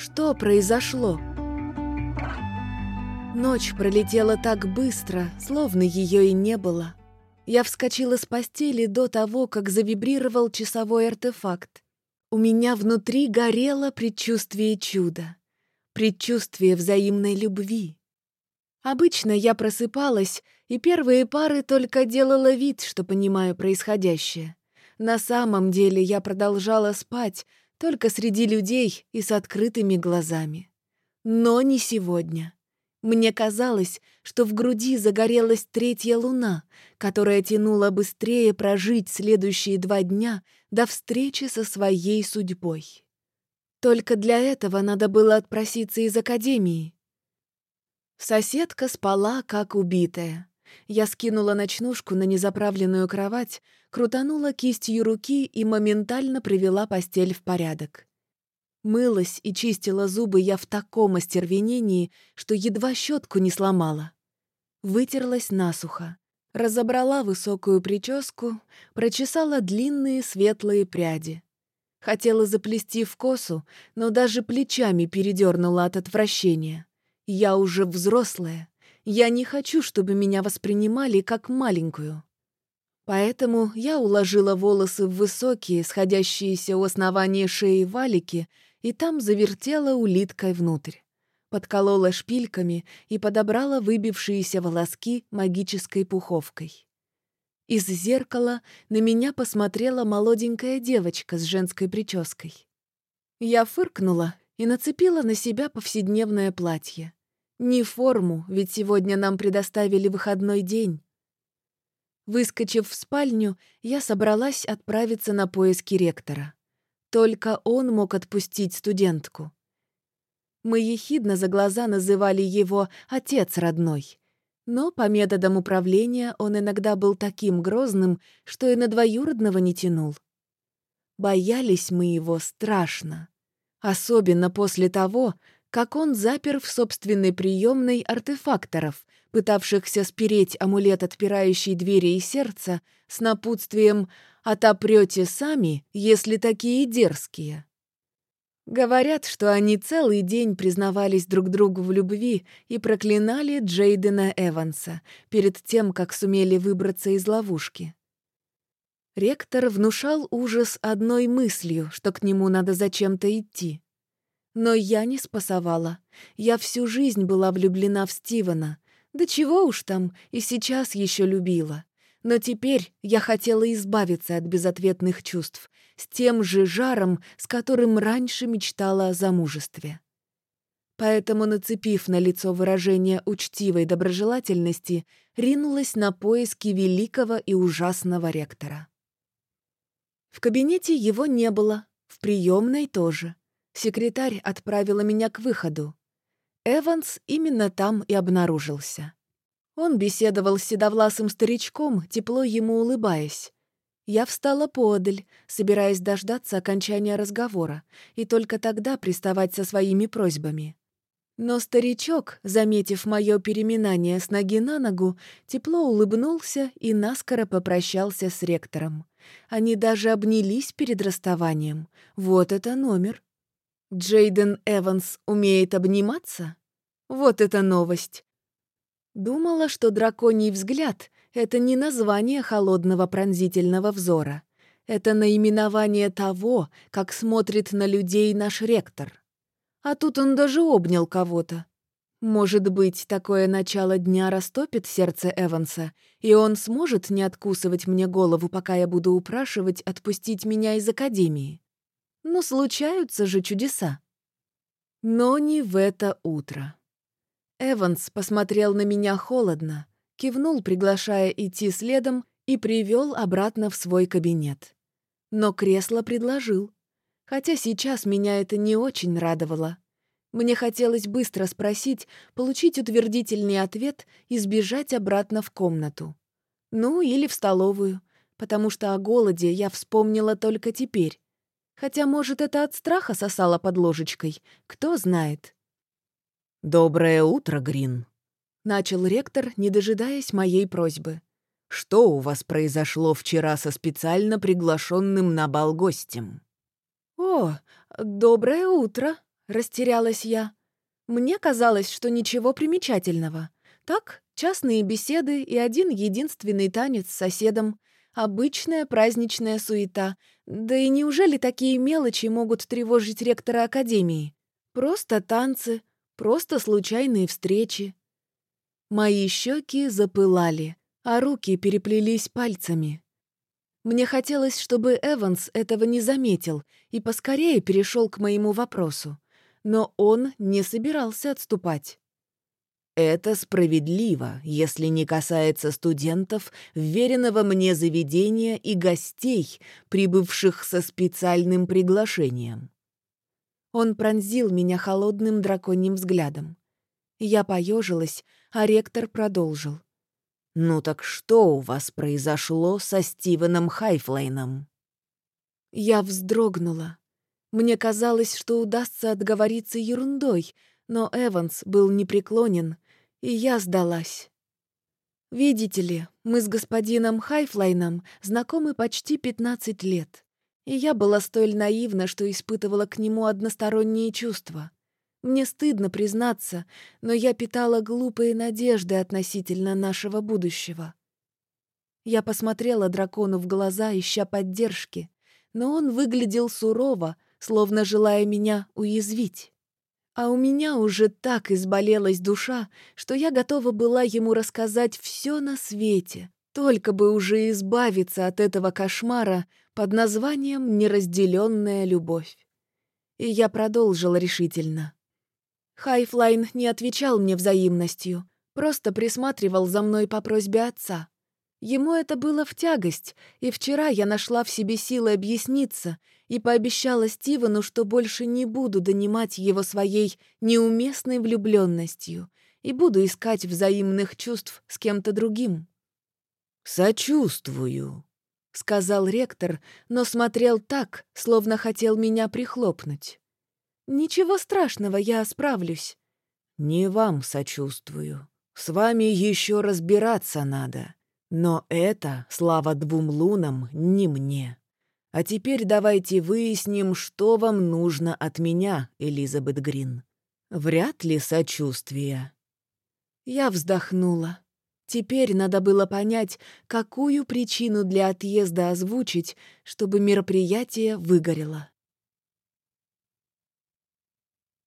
Что произошло? Ночь пролетела так быстро, словно ее и не было. Я вскочила с постели до того, как завибрировал часовой артефакт. У меня внутри горело предчувствие чуда, предчувствие взаимной любви. Обычно я просыпалась, и первые пары только делала вид, что понимаю происходящее. На самом деле я продолжала спать, только среди людей и с открытыми глазами. Но не сегодня. Мне казалось, что в груди загорелась третья луна, которая тянула быстрее прожить следующие два дня до встречи со своей судьбой. Только для этого надо было отпроситься из академии. Соседка спала, как убитая. Я скинула ночнушку на незаправленную кровать, крутанула кистью руки и моментально привела постель в порядок. Мылась и чистила зубы я в таком остервенении, что едва щетку не сломала. Вытерлась насухо, разобрала высокую прическу, прочесала длинные светлые пряди. Хотела заплести в косу, но даже плечами передернула от отвращения. Я уже взрослая. Я не хочу, чтобы меня воспринимали как маленькую. Поэтому я уложила волосы в высокие, сходящиеся у основания шеи валики, и там завертела улиткой внутрь. Подколола шпильками и подобрала выбившиеся волоски магической пуховкой. Из зеркала на меня посмотрела молоденькая девочка с женской прической. Я фыркнула и нацепила на себя повседневное платье. Не форму, ведь сегодня нам предоставили выходной день. Выскочив в спальню, я собралась отправиться на поиски ректора. Только он мог отпустить студентку. Мы ехидно за глаза называли его «отец родной». Но по методам управления он иногда был таким грозным, что и на двоюродного не тянул. Боялись мы его страшно. Особенно после того, как он запер в собственной приемной артефакторов, пытавшихся спереть амулет, отпирающий двери и сердце, с напутствием «отопрете сами, если такие дерзкие». Говорят, что они целый день признавались друг другу в любви и проклинали Джейдена Эванса перед тем, как сумели выбраться из ловушки. Ректор внушал ужас одной мыслью, что к нему надо зачем-то идти. Но я не спасовала. Я всю жизнь была влюблена в Стивена. Да чего уж там, и сейчас еще любила. Но теперь я хотела избавиться от безответных чувств, с тем же жаром, с которым раньше мечтала о замужестве. Поэтому, нацепив на лицо выражение учтивой доброжелательности, ринулась на поиски великого и ужасного ректора. В кабинете его не было, в приемной тоже. Секретарь отправила меня к выходу. Эванс именно там и обнаружился. Он беседовал с седовласым старичком, тепло ему улыбаясь. Я встала подаль, собираясь дождаться окончания разговора, и только тогда приставать со своими просьбами. Но старичок, заметив мое переминание с ноги на ногу, тепло улыбнулся и наскоро попрощался с ректором. Они даже обнялись перед расставанием. Вот это номер. Джейден Эванс умеет обниматься? Вот это новость. Думала, что драконий взгляд это не название холодного пронзительного взора. Это наименование того, как смотрит на людей наш ректор. А тут он даже обнял кого-то. Может быть, такое начало дня растопит сердце Эванса, и он сможет не откусывать мне голову, пока я буду упрашивать отпустить меня из Академии. Но случаются же чудеса. Но не в это утро. Эванс посмотрел на меня холодно, кивнул, приглашая идти следом, и привел обратно в свой кабинет. Но кресло предложил. Хотя сейчас меня это не очень радовало. Мне хотелось быстро спросить, получить утвердительный ответ и сбежать обратно в комнату. Ну, или в столовую, потому что о голоде я вспомнила только теперь. Хотя, может, это от страха сосала под ложечкой, кто знает. «Доброе утро, Грин», начал ректор, не дожидаясь моей просьбы. «Что у вас произошло вчера со специально приглашенным на бал гостем?» «О, доброе утро!» растерялась я. Мне казалось, что ничего примечательного. Так, частные беседы и один единственный танец с соседом. Обычная праздничная суета. Да и неужели такие мелочи могут тревожить ректора Академии? Просто танцы, просто случайные встречи. Мои щеки запылали, а руки переплелись пальцами. Мне хотелось, чтобы Эванс этого не заметил и поскорее перешел к моему вопросу. Но он не собирался отступать. Это справедливо, если не касается студентов, веренного мне заведения и гостей, прибывших со специальным приглашением. Он пронзил меня холодным драконьим взглядом. Я поежилась, а ректор продолжил. «Ну так что у вас произошло со Стивеном Хайфлейном?» Я вздрогнула. Мне казалось, что удастся отговориться ерундой, но Эванс был непреклонен, и я сдалась. Видите ли, мы с господином Хайфлайном знакомы почти 15 лет, и я была столь наивна, что испытывала к нему односторонние чувства. Мне стыдно признаться, но я питала глупые надежды относительно нашего будущего. Я посмотрела дракону в глаза, ища поддержки, но он выглядел сурово, словно желая меня уязвить. А у меня уже так изболелась душа, что я готова была ему рассказать все на свете, только бы уже избавиться от этого кошмара под названием «неразделенная любовь». И я продолжила решительно. Хайфлайн не отвечал мне взаимностью, просто присматривал за мной по просьбе отца. Ему это было в тягость, и вчера я нашла в себе силы объясниться и пообещала Стивену, что больше не буду донимать его своей неуместной влюбленностью и буду искать взаимных чувств с кем-то другим. «Сочувствую», — сказал ректор, но смотрел так, словно хотел меня прихлопнуть. «Ничего страшного, я справлюсь». «Не вам сочувствую. С вами еще разбираться надо. Но это, слава двум лунам, не мне. А теперь давайте выясним, что вам нужно от меня, Элизабет Грин. Вряд ли сочувствие». Я вздохнула. Теперь надо было понять, какую причину для отъезда озвучить, чтобы мероприятие выгорело.